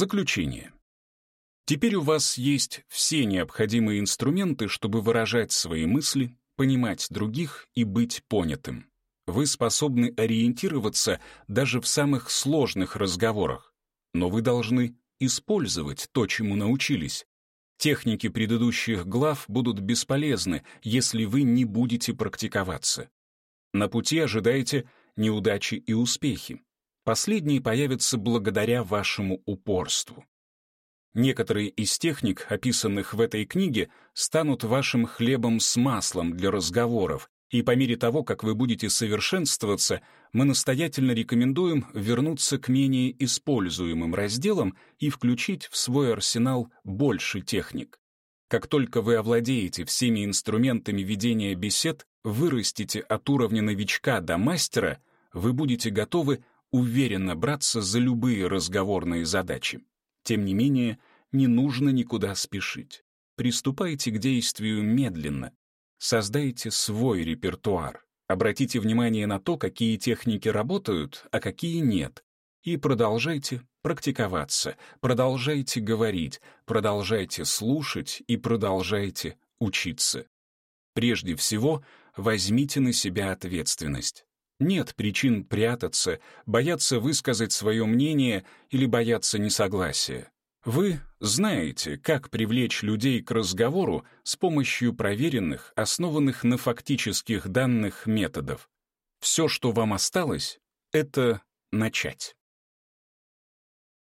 Заключение. Теперь у вас есть все необходимые инструменты, чтобы выражать свои мысли, понимать других и быть понятым. Вы способны ориентироваться даже в самых сложных разговорах, но вы должны использовать то, чему научились. Техники предыдущих глав будут бесполезны, если вы не будете практиковаться. На пути ожидайте неудачи и успехи. Последние появятся благодаря вашему упорству. Некоторые из техник, описанных в этой книге, станут вашим хлебом с маслом для разговоров, и по мере того, как вы будете совершенствоваться, мы настоятельно рекомендуем вернуться к менее используемым разделам и включить в свой арсенал больше техник. Как только вы овладеете всеми инструментами ведения бесед, вырастете от уровня новичка до мастера, вы будете готовы уверенно браться за любые разговорные задачи. Тем не менее, не нужно никуда спешить. Приступайте к действию медленно. Создайте свой репертуар. Обратите внимание на то, какие техники работают, а какие нет. И продолжайте практиковаться, продолжайте говорить, продолжайте слушать и продолжайте учиться. Прежде всего, возьмите на себя ответственность. Нет причин прятаться, бояться высказать свое мнение или бояться несогласия. Вы знаете, как привлечь людей к разговору с помощью проверенных, основанных на фактических данных методов. Все, что вам осталось, это начать.